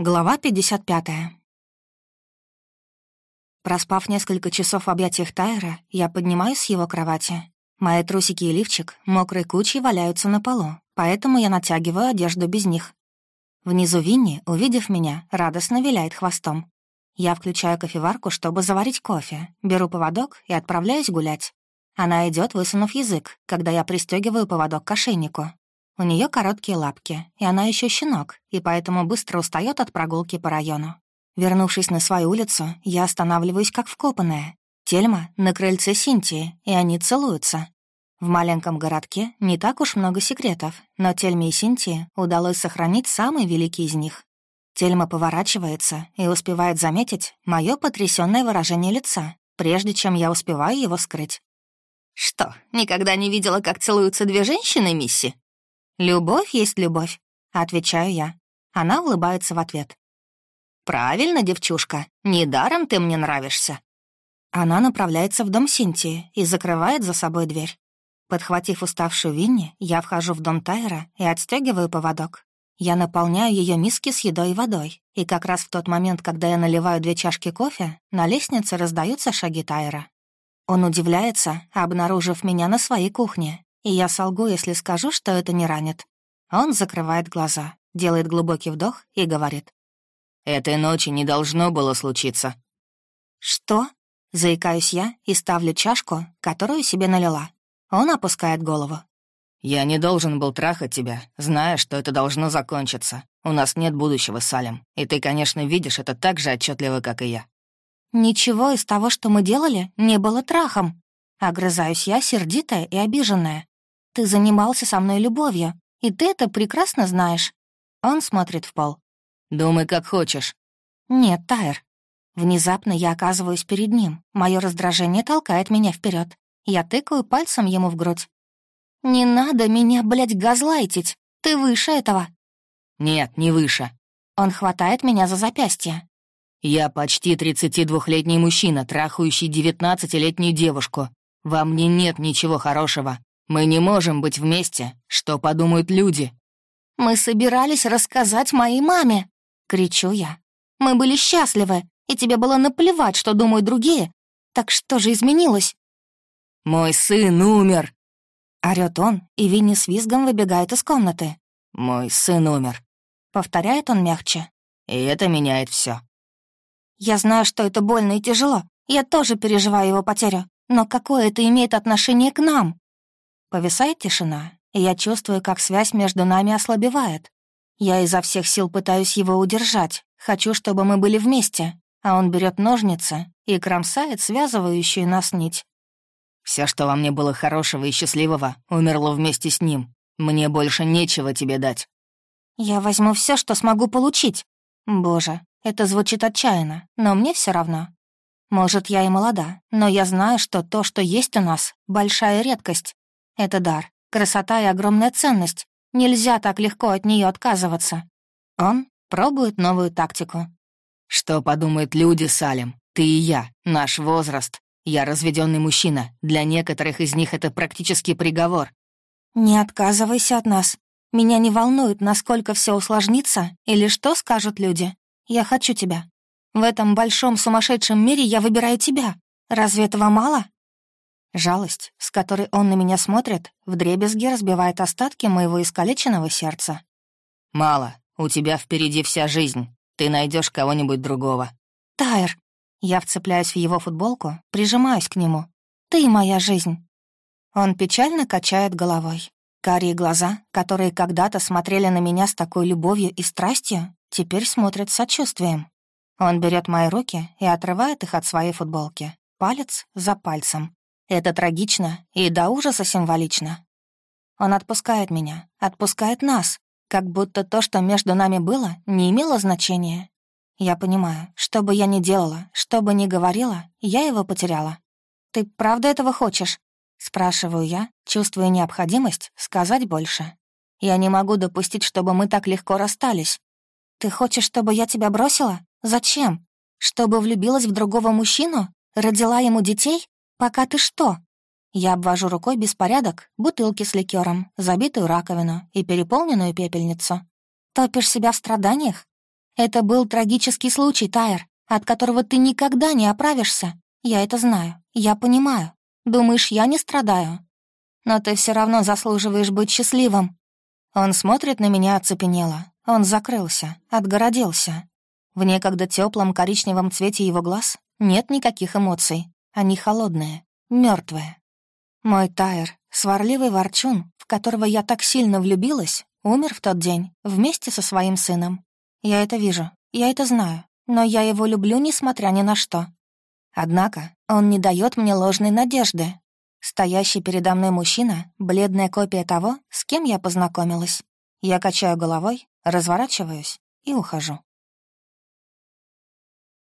Глава 55. Проспав несколько часов в объятиях Тайра, я поднимаюсь с его кровати. Мои трусики и лифчик мокрой кучей валяются на полу, поэтому я натягиваю одежду без них. Внизу Винни, увидев меня, радостно виляет хвостом. Я включаю кофеварку, чтобы заварить кофе, беру поводок и отправляюсь гулять. Она идет, высунув язык, когда я пристегиваю поводок к ошейнику, у нее короткие лапки, и она еще щенок, и поэтому быстро устает от прогулки по району. Вернувшись на свою улицу, я останавливаюсь как вкопанная. Тельма на крыльце Синтии, и они целуются. В маленьком городке не так уж много секретов, но Тельме и Синтии удалось сохранить самый великий из них. Тельма поворачивается и успевает заметить мое потрясённое выражение лица, прежде чем я успеваю его скрыть. «Что, никогда не видела, как целуются две женщины, Мисси?» «Любовь есть любовь», — отвечаю я. Она улыбается в ответ. «Правильно, девчушка, недаром ты мне нравишься». Она направляется в дом Синтии и закрывает за собой дверь. Подхватив уставшую Винни, я вхожу в дом Тайра и отстегиваю поводок. Я наполняю ее миски с едой и водой, и как раз в тот момент, когда я наливаю две чашки кофе, на лестнице раздаются шаги Тайра. Он удивляется, обнаружив меня на своей кухне, и я солгу, если скажу, что это не ранит. Он закрывает глаза, делает глубокий вдох и говорит. «Этой ночи не должно было случиться». «Что?» — заикаюсь я и ставлю чашку, которую себе налила. Он опускает голову. «Я не должен был трахать тебя, зная, что это должно закончиться. У нас нет будущего, Салем, и ты, конечно, видишь это так же отчетливо, как и я». «Ничего из того, что мы делали, не было трахом», — огрызаюсь я, сердитая и обиженная. Ты занимался со мной любовью, и ты это прекрасно знаешь». Он смотрит в пол. «Думай, как хочешь». «Нет, Тайр». Внезапно я оказываюсь перед ним. Мое раздражение толкает меня вперед. Я тыкаю пальцем ему в грудь. «Не надо меня, блядь, газлайтить. Ты выше этого». «Нет, не выше». Он хватает меня за запястье. «Я почти 32-летний мужчина, трахающий 19-летнюю девушку. Во мне нет ничего хорошего. Мы не можем быть вместе. Что подумают люди?» «Мы собирались рассказать моей маме!» — кричу я. «Мы были счастливы, и тебе было наплевать, что думают другие. Так что же изменилось?» «Мой сын умер!» Орёт он, и Винни с визгом выбегает из комнаты. «Мой сын умер», — повторяет он мягче. «И это меняет все. «Я знаю, что это больно и тяжело. Я тоже переживаю его потерю. Но какое это имеет отношение к нам?» Повисает тишина, и я чувствую, как связь между нами ослабевает. Я изо всех сил пытаюсь его удержать, хочу, чтобы мы были вместе, а он берет ножницы и кромсает связывающую нас нить. Все, что во мне было хорошего и счастливого, умерло вместе с ним. Мне больше нечего тебе дать. Я возьму все, что смогу получить. Боже, это звучит отчаянно, но мне все равно. Может, я и молода, но я знаю, что то, что есть у нас, — большая редкость. Это дар, красота и огромная ценность. Нельзя так легко от нее отказываться. Он пробует новую тактику. «Что подумают люди, Салем? Ты и я, наш возраст. Я разведенный мужчина. Для некоторых из них это практически приговор». «Не отказывайся от нас. Меня не волнует, насколько все усложнится или что скажут люди. Я хочу тебя. В этом большом сумасшедшем мире я выбираю тебя. Разве этого мало?» Жалость, с которой он на меня смотрит, вдребезги разбивает остатки моего искалеченного сердца. «Мало. У тебя впереди вся жизнь. Ты найдешь кого-нибудь другого». «Тайр!» Я вцепляюсь в его футболку, прижимаюсь к нему. «Ты моя жизнь!» Он печально качает головой. Карие глаза, которые когда-то смотрели на меня с такой любовью и страстью, теперь смотрят с сочувствием. Он берет мои руки и отрывает их от своей футболки, палец за пальцем. Это трагично и до ужаса символично. Он отпускает меня, отпускает нас, как будто то, что между нами было, не имело значения. Я понимаю, что бы я ни делала, что бы ни говорила, я его потеряла. «Ты правда этого хочешь?» — спрашиваю я, чувствуя необходимость сказать больше. «Я не могу допустить, чтобы мы так легко расстались. Ты хочешь, чтобы я тебя бросила? Зачем? Чтобы влюбилась в другого мужчину? Родила ему детей? «Пока ты что?» Я обвожу рукой беспорядок, бутылки с ликером, забитую раковину и переполненную пепельницу. Топишь себя в страданиях? Это был трагический случай, Тайр, от которого ты никогда не оправишься. Я это знаю, я понимаю. Думаешь, я не страдаю? Но ты все равно заслуживаешь быть счастливым. Он смотрит на меня оцепенело. Он закрылся, отгородился. В некогда теплом коричневом цвете его глаз нет никаких эмоций. Они холодные, мертвые. Мой Тайр, сварливый ворчун, в которого я так сильно влюбилась, умер в тот день вместе со своим сыном. Я это вижу, я это знаю, но я его люблю, несмотря ни на что. Однако он не дает мне ложной надежды. Стоящий передо мной мужчина — бледная копия того, с кем я познакомилась. Я качаю головой, разворачиваюсь и ухожу.